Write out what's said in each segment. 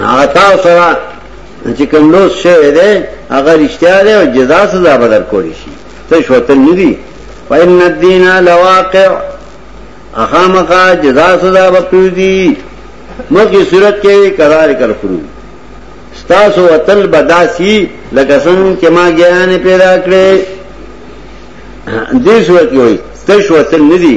هغه تاسو سره چې کوم لوس شوی دی هغه رښتیا دی او جزا سزا به درکولی شي څه شوتل نه دي فإن الدين لواقع اخامقا جزا سزا به پریږدي مخکې صورت کې قرار کړ خروج ستاسو وتل بداسي لکه څنګه چې ما ګیان پیدا کړې دې صورت کې وایي تاسو وتل نه دي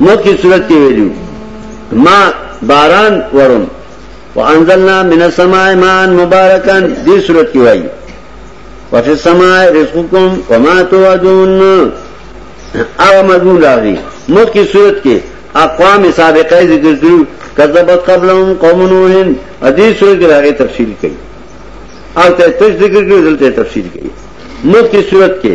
مخکې صورت کې ویلو ما باران ورون وانزلنا من السماء ماء مبارکا دې صورت کې وایي وفي السماء رزقكم وما توعدون او مضمون راغی مخکې صورت کې اقوام سابقه ذکر کړو کذبت قبلهم قوم نوح دې صورت کې راغی تفصیل کړي او ته تش ذکر کړو دلته تفصیل کړي مخکې صورت کې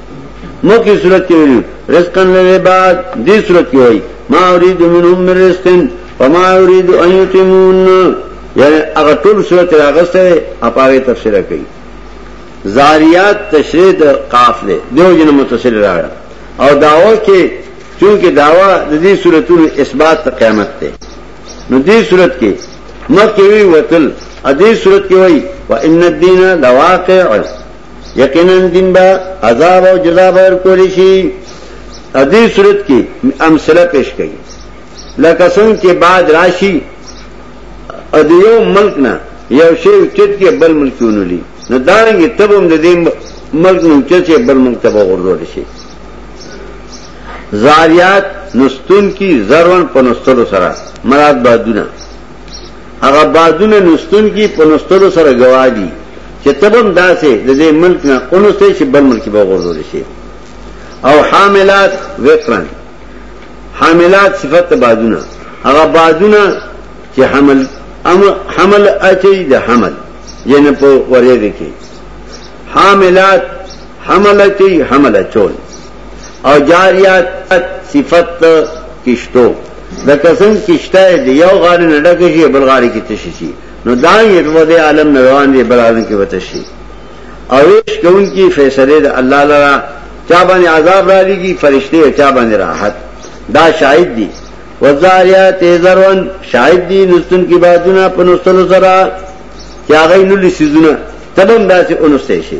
مکی صورت کې ویلو رزقن للعباد دې صورت کې وایي ما اريد منهم من رزق فما اريد ان يتمون یعنی هغه ټول صورت راغسته اپاره تفسیر کوي زاریات تشریح د قاف له دیو جن متصل راړه او داوا کې چونکه داوا د دې صورتونو اثبات ته قیامت ته نو دې صورت کې مکه وی وتل ا دې صورت کې وایي وان الدين لواقع یقینا دین با عذاب او جزا ور کول شي ا دې صورت کې امثله پیش کړي لکه څنګه چې بعد راشي ا دې یو ملک نه یو شی چت کې بل ملکونه لي نه دانګي تبم د دې ملک نو چې بل ملک ته ورغور شي زاریات نستون کی زرون پنستلو سره مراد بادونه هغه بادونه نستون کی په نستلو سره گوادی چې تبم داسې د دې ملک نه اونسته چې بل ملک به غورځول شي او حاملات وقرن حاملات صفت بادونه هغه بادونه چې حمل حمل اچي د حمل ینه په ورېږي کې حاملات حمل اچي حمل اچول او جاریات صفت کشتو د قسم کشته دی یو غار نه ډک شي بل غار کې تشي شي نو دا یې په دې عالم نه روان دی بل عالم کې وته شي او هیڅ کوم کې فیصله د الله لرا چا باندې عذاب را لګي فرشته چا باندې راحت دا شاهد دي وزاریات زرون شاهد دي نستون کې بادونه په نستلو سره چې هغه نو لسیزونه تبم داسې اونسته شي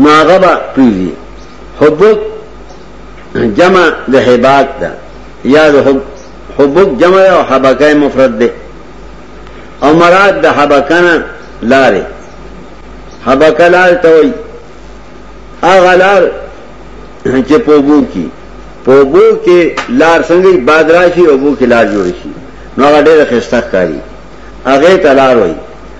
نو هغه به پریږدي حبوب جمع د حبات ده یا د حبوب جمع او حبکای مفرد ده او مراد د حبکنه لارې حبکه لار ته وایي هغه لار چې په وبو کې په وبو کې لار څنګه باد راشي او وبو کې لار جوړ شي نو هغه ډېر خسته کوي هغه تلار وایي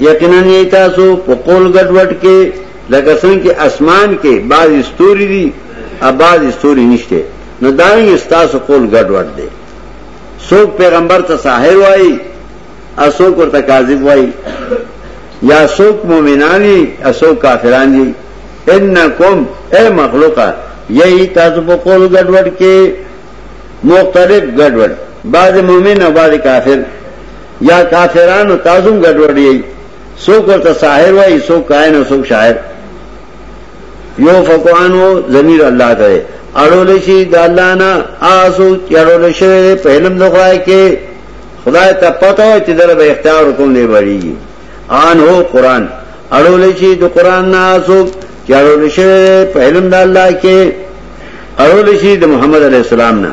یقینا یې تاسو په قول ګډوډ کې لکه څنګه چې اسمان کې بعض استوري دي او بعض استوري نشته نو دا یې تاسو قول ګډوډ دی څوک پیغمبر ته ساحر وایي او څوک ورته کاذب وایي یا څوک مؤمنان دي او څوک کافران دي انکم اے مخلوقا یہی تاسو په قول ګډوډ کې مختلف ګډوډ بعض مؤمن او بعض کافر یا کافرانو تاسو ګډوډی سو کو ته ساحر وای سو کائن او سو شاعر یو فقانو ضمیر الله ته اړول شي د الله نه آسو چړول شي په علم د خدای کې خدای ته پته و چې دغه به اختیار کوم دی وړي آن هو قران اړول شي د قران نه آسو چړول شي په علم د الله کې اړول شي د محمد علی السلام نه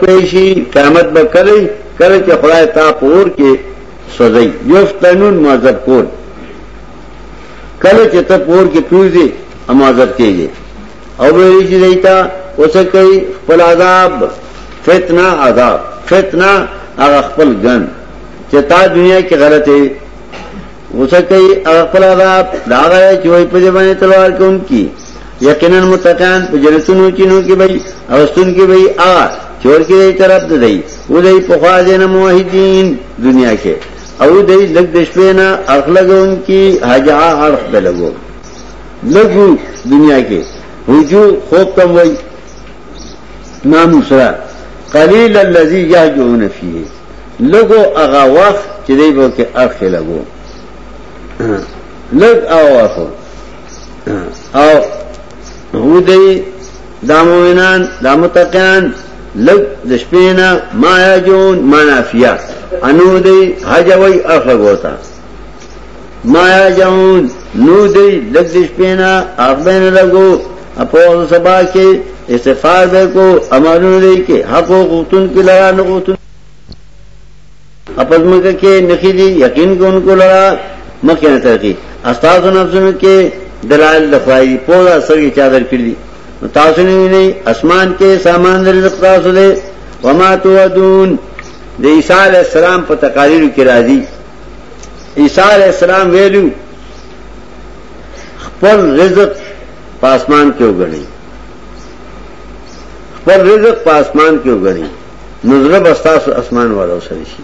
پیشی قیامت به کله کله چې خدای تا پور کې سوځي یفتنون معذب کول کله چې ته پور کې پیوځي امازت کېږي او ویری چې دیتا اوس کوي خپل عذاب فتنه عذاب فتنه هغه خپل ګن چې تا دنیا کې غلطه غوسه کوي هغه خپل عذاب دا غره چې وي په دې باندې تلوار کوم کی یقینا متقان په جنتونو کې نو کې وي او ستون کې وي آ چور کې دی طرف ده دی و دی په خوا دې نه موحدین دنیا کې او دی لګ د شپې نه اخلګون کی حجا حرف به لګو لګو دنیا کې وجو خوب تم وای نام سره قلیل الذی یهجون فیه لګو هغه وخت چې دی به کې اخې لګو لګ او اخو او هو دی دا مومنان دا متقیان لګ د شپې نه ما یجون منافیا انو دی حج وای اخه وتا مایا جاون نو دی لګ دیش پینا اغبین لګو اپوز سبا کې استغفار به کو امرونه دی کې حق او غوتون کې لرا نه غوتون اپز مګه کې نخې دی یقین کوونکو لرا مخه نه ترقی استاد نفسونو کې دلایل د خوای پوزا سرګي چادر کړی تاسو نه ویني اسمان کې سامان د رزق تاسو دی وما توعدون د عیسی علی السلام په تقاریر کې راځي عیسی علیہ السلام ویلو خپل رزق پاسمان کې وګڼي خپل رزق پاسمان کې وګڼي نظر بستاس اسمان والو سره شي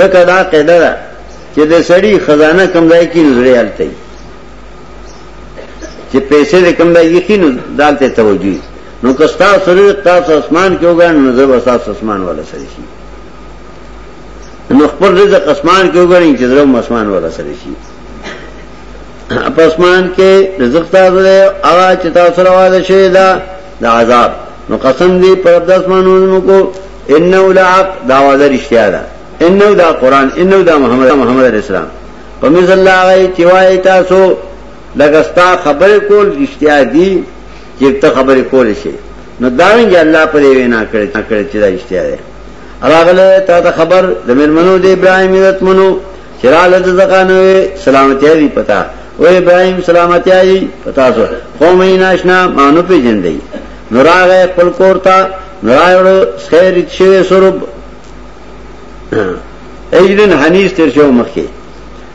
لکه دا قاعده ده چې د سړی خزانه کم ځای کې نظر یالته چې پیسې د کم ځای کې نو دالته توجیه نو کستا سره تاسو اسمان کې وګڼي نظر بستاس اسمان والو سره شي نو خپل رزق اسمان کې وګڼي چې درو اسمان ولا سره شي په اسمان کې رزق تاسو له هغه چې تاسو سره واده شوی دا د عذاب نو قسم دی پر د اسمانونو کو انه لعق دا واده رښتیا ده انه دا قران انه دا محمد محمد اسلام په مثل الله غي چې وای تاسو لګستا خبر کول رښتیا دي چې ته خبر کول شي نو دا ویني الله پرې وینا کړی چې دا رښتیا ده راغله تا ته خبر د مېرمنو د ابراهيم عزت منو چراله د زکانوي سلامتی دی پتا او ابراهيم سلامتی دی پتا سو خو مې ناشنا مانو پیجن دی نوراغه خپل کور تا نوراړو خیر چې سرب ایجن حنیس تر شو مخکي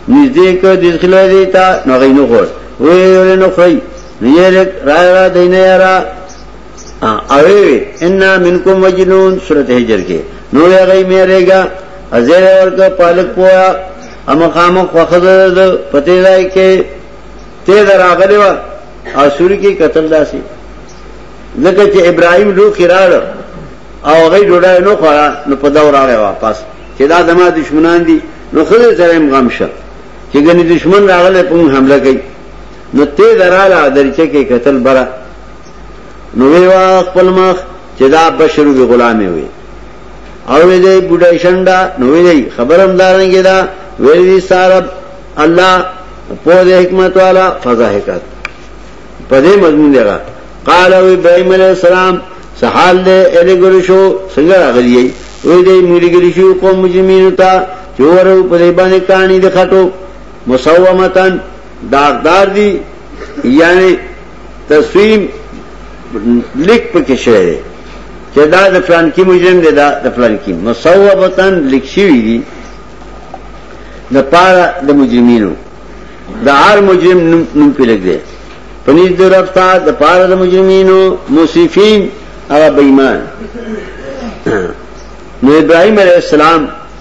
نږدې کو د خلې دی تا نو غینو خور وې نو خړی نه یې را را دینه را اوی انا منکم وجنون سورت حجر کې نو یا غي مې رېګا ازیر ورته پالک پویا اما قام خوخذ پته راي کې ته دراغلی و اسوري کې قتل داسي ځکه چې ابراهيم لو خيرال او غي ډوډۍ نو خورا نو په دور راغی واپس چې دا زما دشمنان دي نو خزه سره هم غم شه چې ګنې دشمن راغله په حمله کوي نو ته دراله درچه کې قتل برا نو وی وا خپل مخ چې دا بشر وی غلامي وي او وی دی بډای شنډا نو وی دی خبرم دارنګی دا ویل دی سارب الله په دې حکمت والا فضاحکت په دې مضمون دی قال او ابراهيم عليه السلام سحال دې اله ګل شو څنګه راغلی وی دی ملي ګل شو قوم مجرمین ته چورو په دې باندې کہانی د خټو مسومتن داغدار دی یعنی تصویم لیک پکې شوی دی چې دا د فلان کې مجرم دی دا د فلان کې مصوبتن لیک شوی دی د پاره د مجرمینو د هر مجرم نوم په لګ دی پنځ د رفتا د پاره د مجرمینو مصیفین او بېمان نو ابراهيم عليه السلام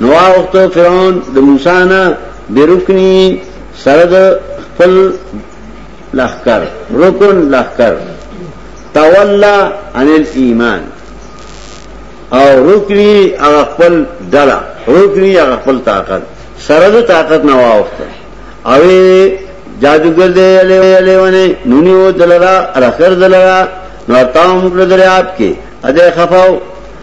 نو وخت فرعون د موسی نه برکنی سره د خپل لخر رکن لخر تولا عن الايمان او رکنی هغه خپل دلا رکنی هغه خپل طاقت سره د طاقت نه وخت او جادوګر دی له لیونه نونیو دلرا رخر دلرا نو تاو مکر درې آپ کې اده خفاو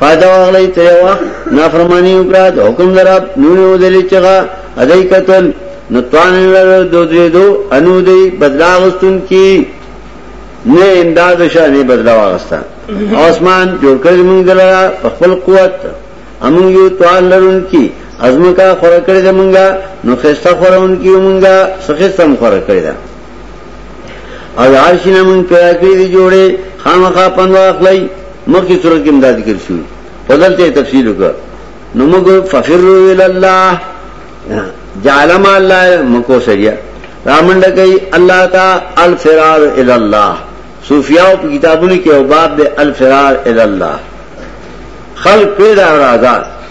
فائدہ واغلی ته یو نافرمانی وکړه د حکم درب نور یو دلی چغه ادای قتل نو توان لر دو درې دو انو دی بدلا غستون کی نه امداد شه نه بدلا واغستا آسمان جوړ کړی موږ دلاره په خپل قوت امون یو توان لرون کی ازمه کا خور کړی د موږ نو خسته خورون کی موږ سخستم خور کړی دا او عرش نه مونږ پیدا کړی دی جوړې خامخا پندو اخلي مخکې صورت کې امداد ذکر شو په دلته تفصیل وکړه نو موږ فخروا ال الله جعل ما الله مکو سریا رامنډ کوي الله تا الفرار ال الله صوفیاء په کتابونو کې او باب د الفرار ال الله خلق پیدا راځه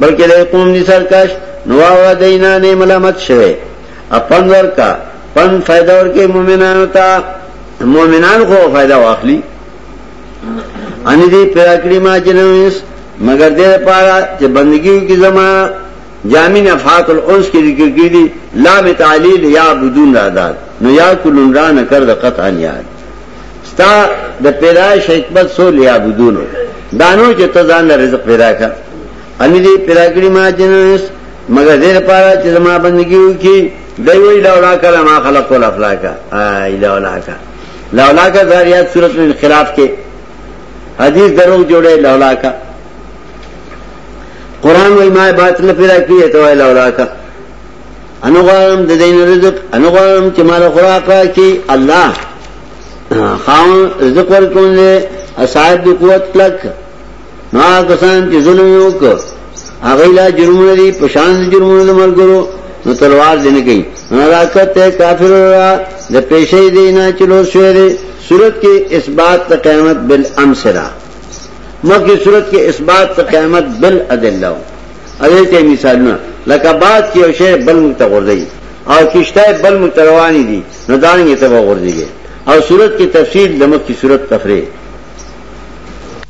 بلکې د قوم دي سرکش نو هغه دینه نه ملامت شوه اپن ورکا پن فائدہ ورکې مؤمنانو ته مؤمنان خو فائدہ واخلي ان دې پیراکړي ما جنوس مگر دې پارا چې بندګیو کې زما جامع نفحات الانس کې ذکر کړی لا متعلیل یا بدون رادات نو یا کلن را نکر د قطعا یاد ستا د پیدایش حکمت سو لیا بدونو دانو چې ته ځان له رزق پیدا کړ ان دې پیدا کړی ما جنس مگر دې لپاره چې زما بندگی وکړي دی وی لولا کړه ما خلق ول افلاکا ای لولا کا لولا کا زاریات صورت انقلاب کې حدیث درو جوړه لولا کا قران وای ما باطل پیدا کړی ته وای لولا کا انو غوارم د دین رزق انو غوارم چې مال خوراک راکړي الله خاون رزق ورکون دې صاحب د قوت کلک نو کسان چې ظلم یو کو هغه لا جرم لري په شان جرم نه مرګرو نو تلوار دینه کوي نو راکت کافر را د پېښې دینه چلو شوې دي صورت کې اثبات د قیامت بالامسرا مکه صورت کې اثبات د قیامت بالادله اوی ته مثالونه لکه باد کې یو شی بل مونږ ته غورځي او کشته بل مونږ ته رواني دي نو دانګې ته به غورځيږي او صورت کې تفصیل د مخ کی صورت تفریح